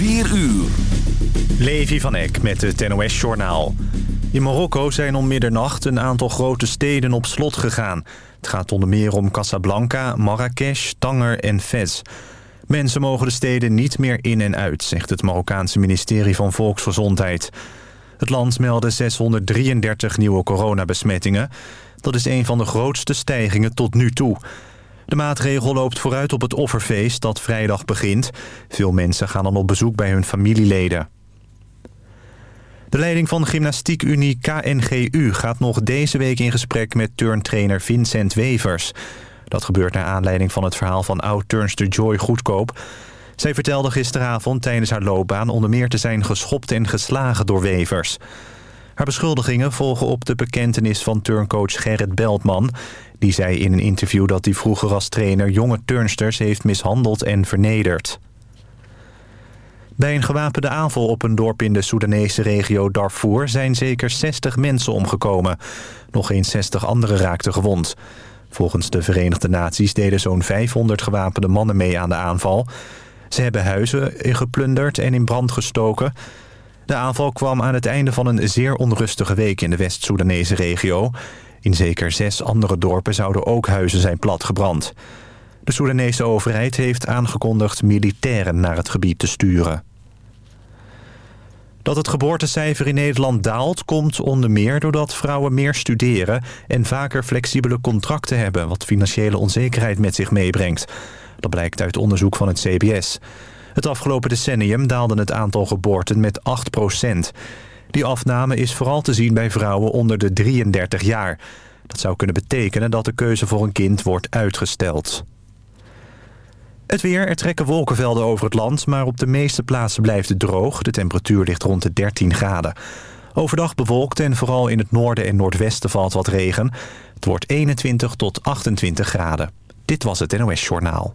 4 uur. Levi van Eck met het NOS-journaal. In Marokko zijn om middernacht een aantal grote steden op slot gegaan. Het gaat onder meer om Casablanca, Marrakesh, Tanger en Fez. Mensen mogen de steden niet meer in en uit, zegt het Marokkaanse ministerie van Volksgezondheid. Het land meldde 633 nieuwe coronabesmettingen. Dat is een van de grootste stijgingen tot nu toe. De maatregel loopt vooruit op het offerfeest dat vrijdag begint. Veel mensen gaan dan op bezoek bij hun familieleden. De leiding van gymnastiekunie KNGU gaat nog deze week in gesprek met turntrainer Vincent Wevers. Dat gebeurt naar aanleiding van het verhaal van oud-turnster Joy Goedkoop. Zij vertelde gisteravond tijdens haar loopbaan onder meer te zijn geschopt en geslagen door Wevers. Haar beschuldigingen volgen op de bekentenis van turncoach Gerrit Beltman. Die zei in een interview dat hij vroeger als trainer jonge turnsters heeft mishandeld en vernederd. Bij een gewapende aanval op een dorp in de Soedanese regio Darfur... zijn zeker 60 mensen omgekomen. Nog eens 60 anderen raakten gewond. Volgens de Verenigde Naties deden zo'n 500 gewapende mannen mee aan de aanval. Ze hebben huizen geplunderd en in brand gestoken. De aanval kwam aan het einde van een zeer onrustige week in de West-Soedanese regio. In zeker zes andere dorpen zouden ook huizen zijn platgebrand. De Soedanese overheid heeft aangekondigd militairen naar het gebied te sturen. Dat het geboortecijfer in Nederland daalt komt onder meer doordat vrouwen meer studeren en vaker flexibele contracten hebben, wat financiële onzekerheid met zich meebrengt. Dat blijkt uit onderzoek van het CBS. Het afgelopen decennium daalde het aantal geboorten met 8% Die afname is vooral te zien bij vrouwen onder de 33 jaar. Dat zou kunnen betekenen dat de keuze voor een kind wordt uitgesteld. Het weer, er trekken wolkenvelden over het land... maar op de meeste plaatsen blijft het droog. De temperatuur ligt rond de 13 graden. Overdag bewolkt en vooral in het noorden en noordwesten valt wat regen. Het wordt 21 tot 28 graden. Dit was het NOS Journaal.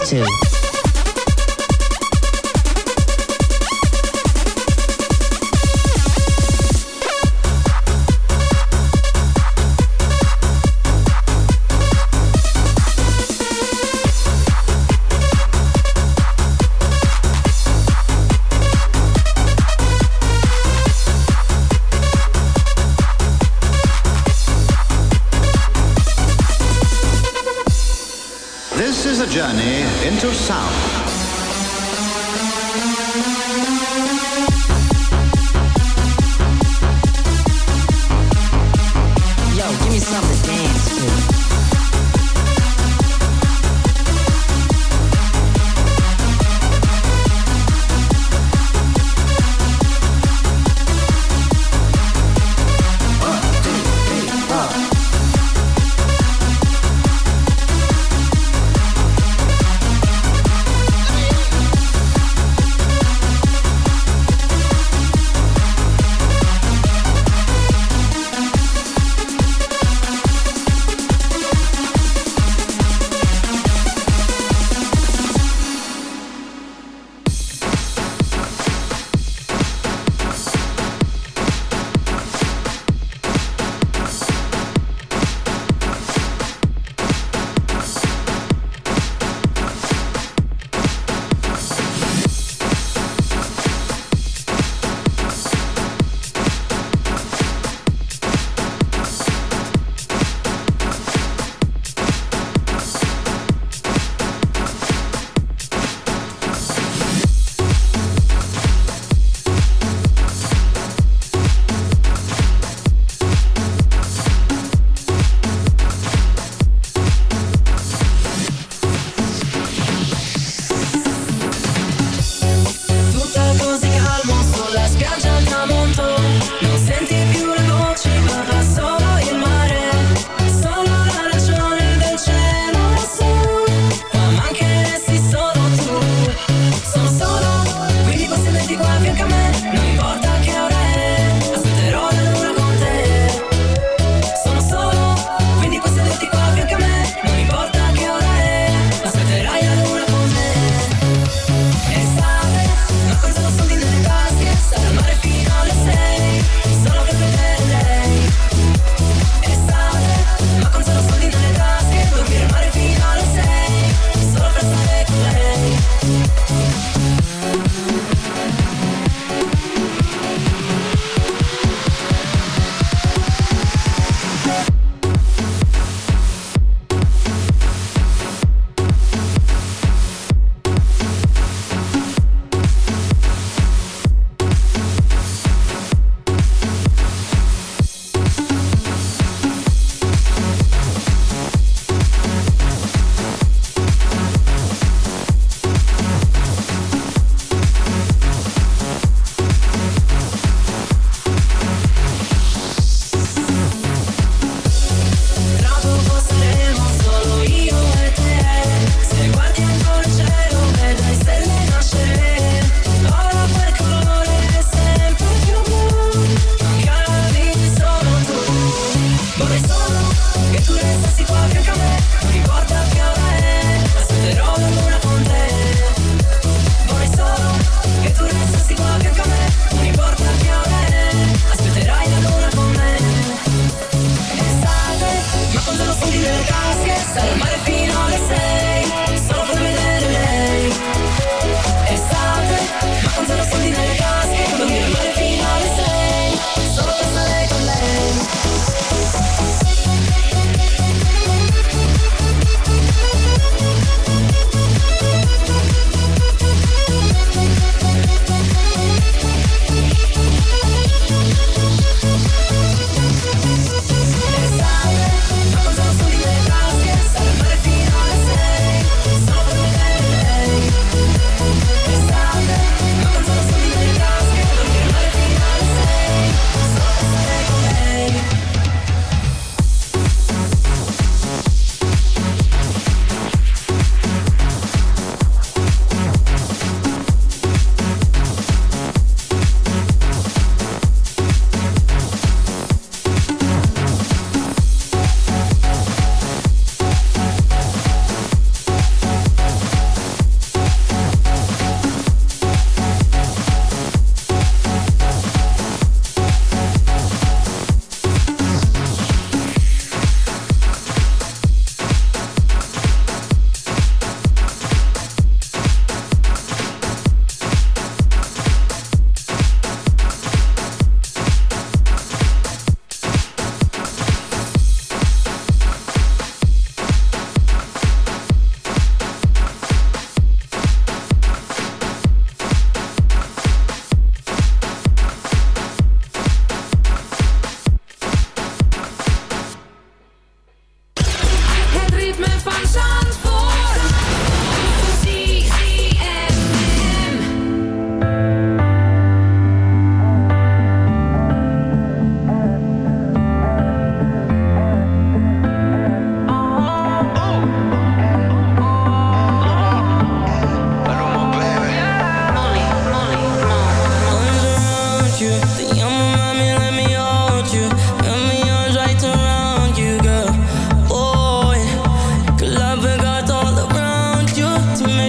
too.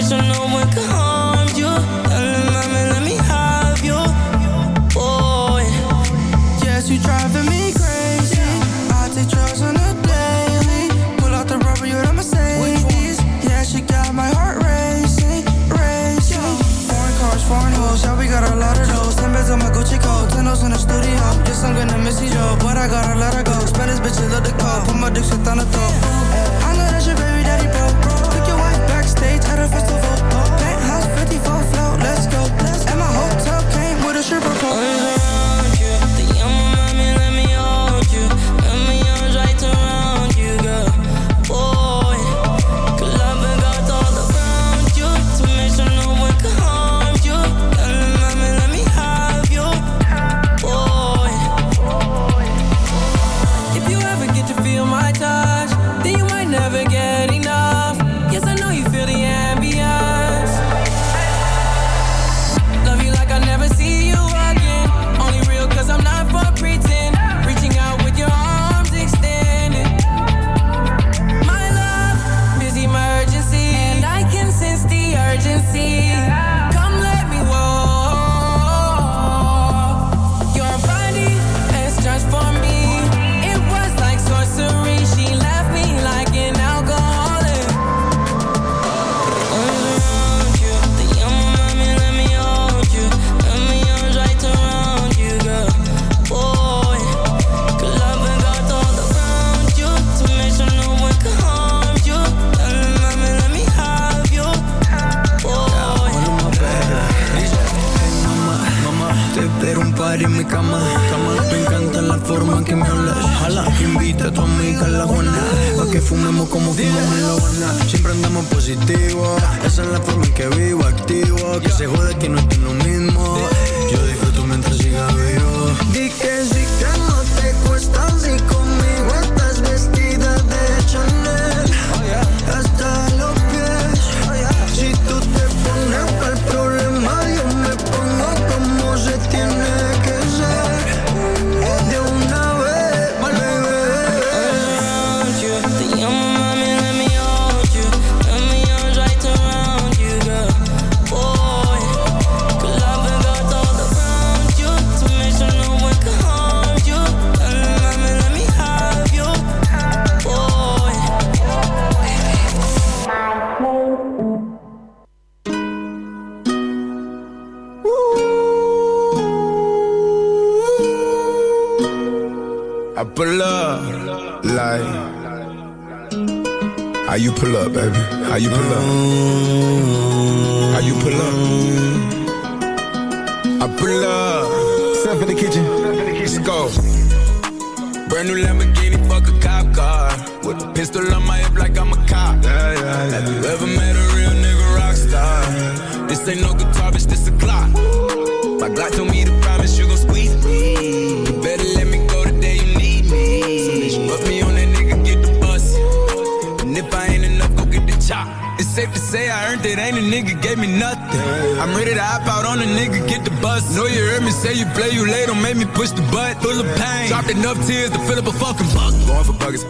so no one forma en que me invita a tu amiga a la guana. Pa' que fumemos como fumamos en la guana. Siempre andamos positivos. Esa es la forma en que vivo, activo. Que se jode que no estoy lo mismo. Yo disfruto mientras siga vivo.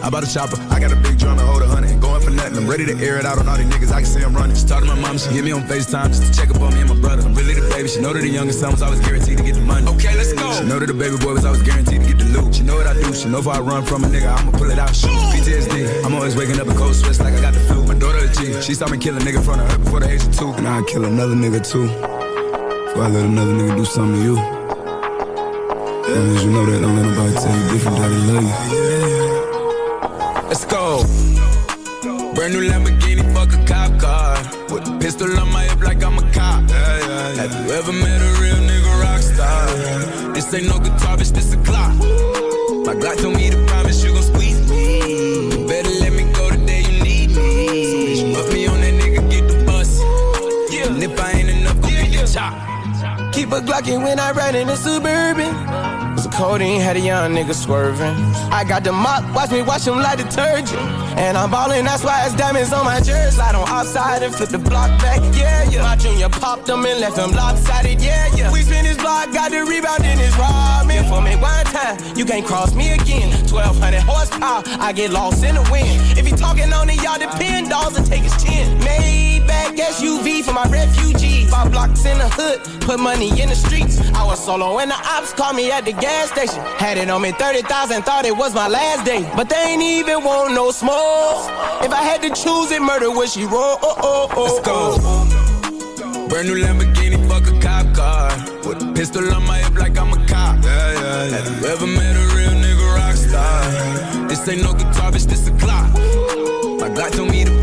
I bought a chopper. I got a big drum to hold a hundred. Going for nothing. I'm ready to air it out on all these niggas. I can see I'm running. She talked to my mom. She hit me on FaceTime just to check up on me and my brother. I'm really the baby. She know that the youngest son was always guaranteed to get the money. Okay, let's go. She know that the baby boy was always guaranteed to get the loot. She know what I do. She know if I run from a nigga, I'ma pull it out. Shoot. PTSD. I'm always waking up in cold sweats like I got the flu. My daughter a G. She saw me kill a nigga in front of her before the age of two. And I'd kill another nigga too. Before I let another nigga do something to you. Long as you know that, don't let nobody tell you different that I love you. Let's go. Brand new Lamborghini, fuck a cop car. With a pistol on my hip like I'm a cop. Yeah, yeah, yeah. Have you ever met a real nigga rock star? This ain't no guitar, bitch, this a clock. My Glock told me to promise you gon' squeeze me. Better let me go the day you need me. So bitch, put me on that nigga, get the bus. Yeah. And if I ain't enough, go yeah, get yeah. the chop. Keep a Glockin' when I ride in a Suburban. Codeine had a young nigga swerving. I got the mop, watch me wash him like detergent. And I'm ballin', that's why it's diamonds on my jersey. Slide on outside and flip the block back, yeah, yeah. My junior popped them and left them lopsided, yeah, yeah. We spin his block, got the rebound in his robbing. For me one time, you can't cross me again. 1200 horsepower, I get lost in the wind. If he talking on it, y'all depend, dolls and take his chin. Maybach SUV for my refugees. Five blocks in the hood, put money in the streets. I was solo and the ops called me at the gas gas station. Had it on me 30,000, thought it was my last day. But they ain't even want no smoke. If I had to choose it, murder would she roll? Oh, oh, oh, oh. Let's go. Brand new Lamborghini fuck a cop car. With a pistol on my hip like I'm a cop. Yeah, yeah, yeah. Have you ever met a real nigga rock star? This ain't no guitar, bitch, this Why don't we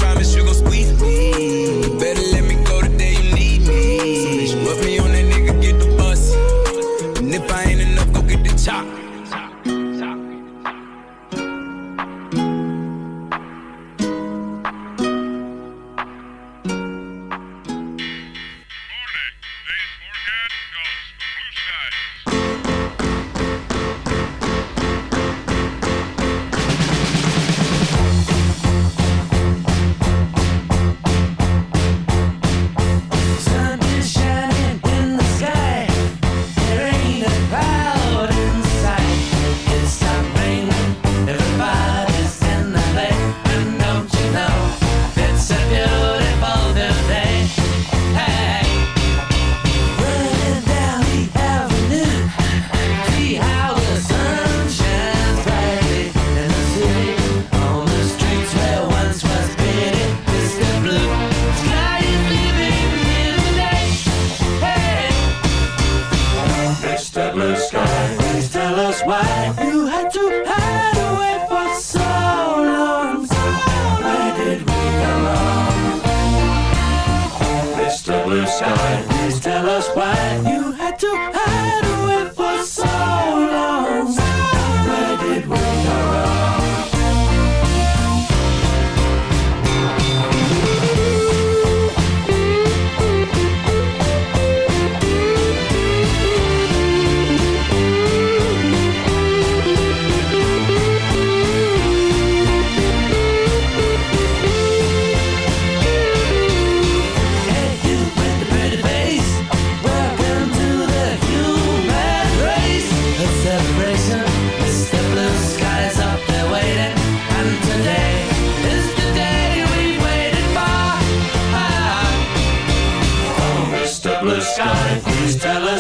Blue Sky, please tell us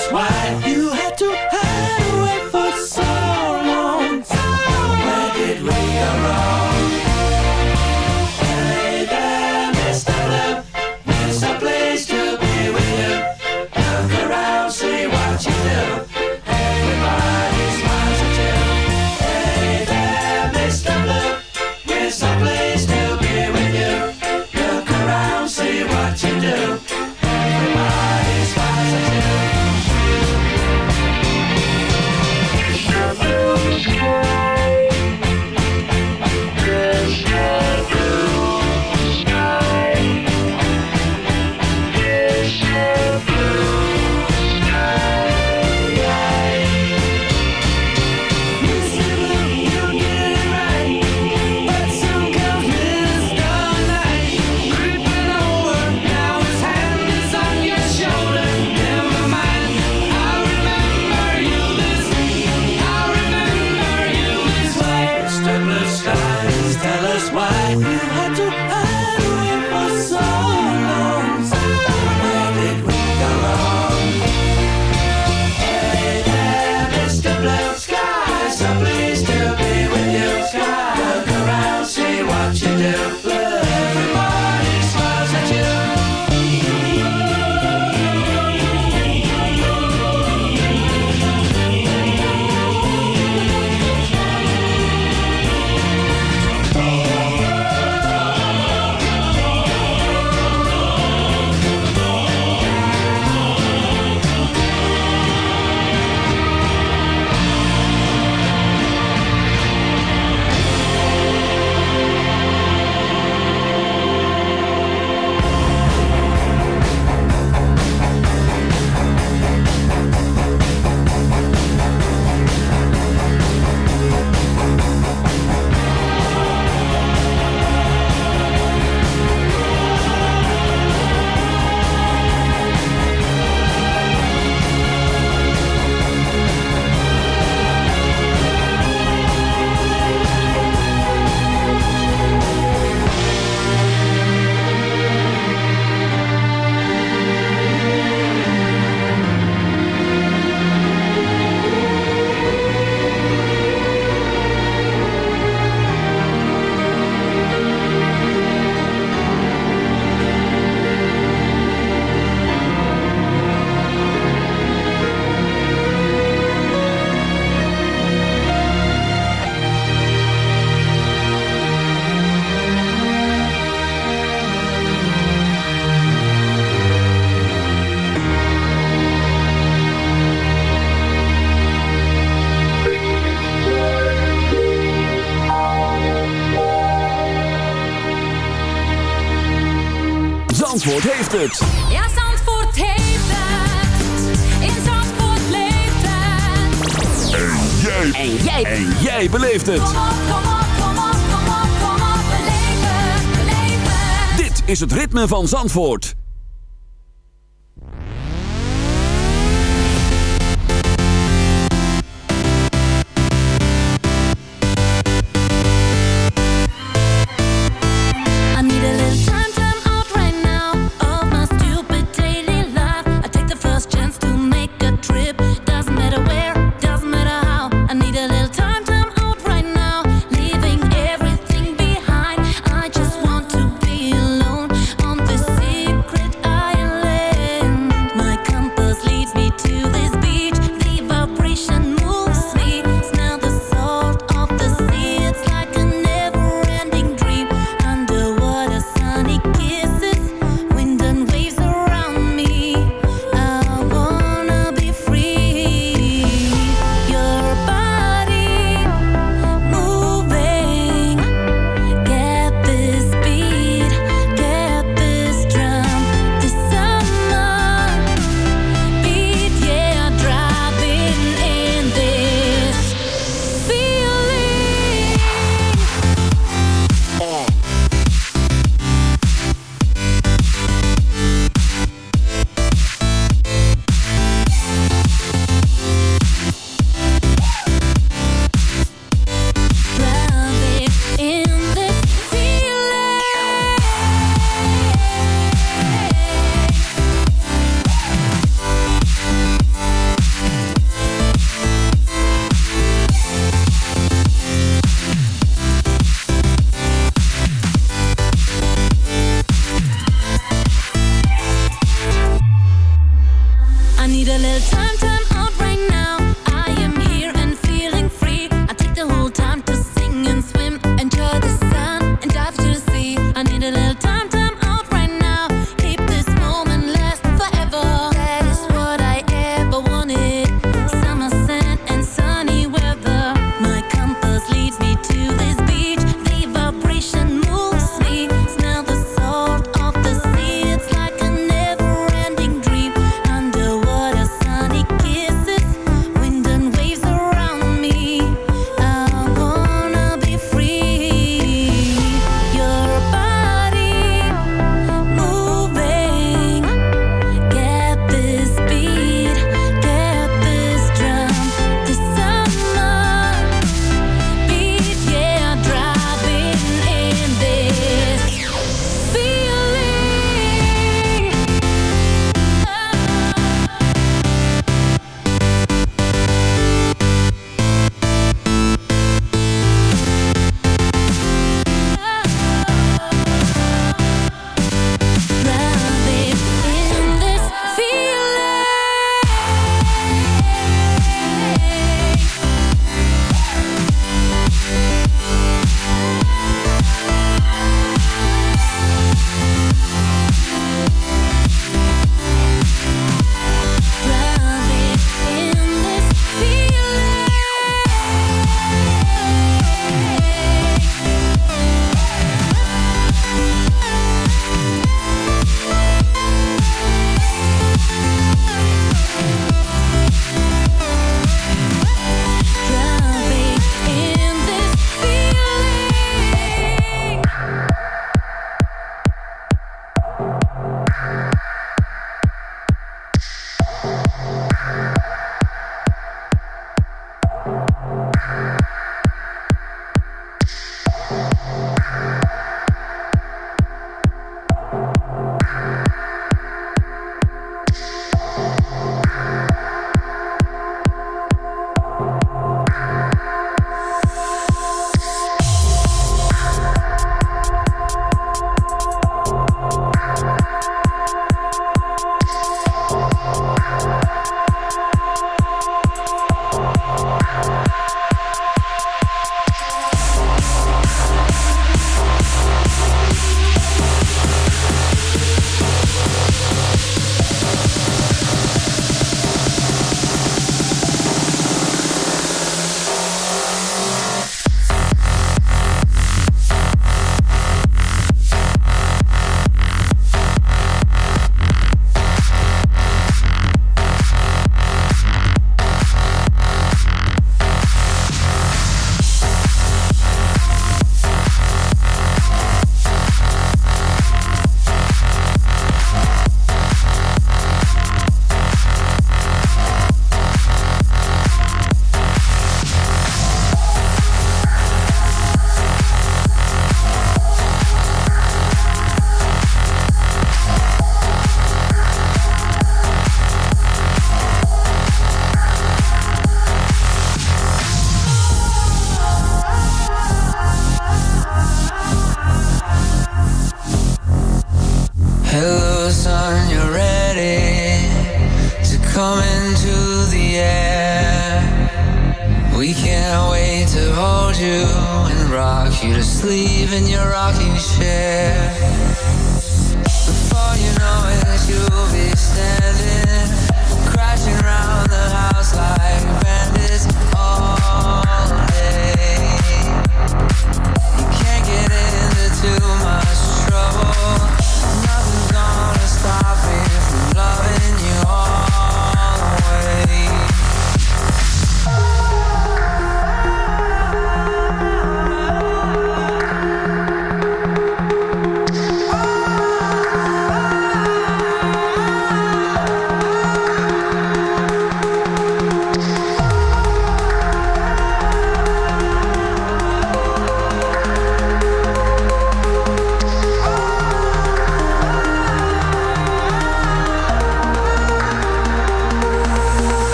van Zandvoort.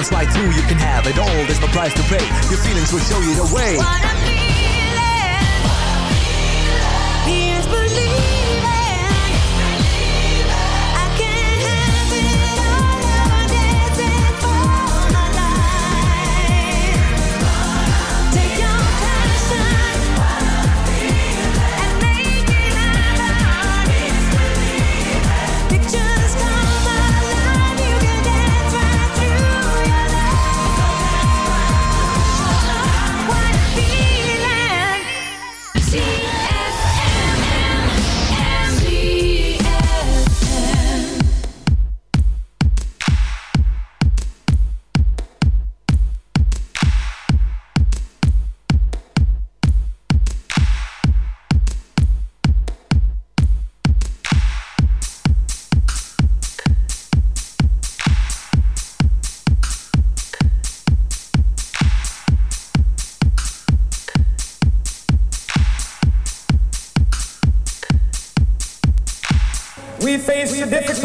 chance like you, you can have it all. There's no price to pay. Your feelings will show you the way.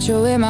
naturally my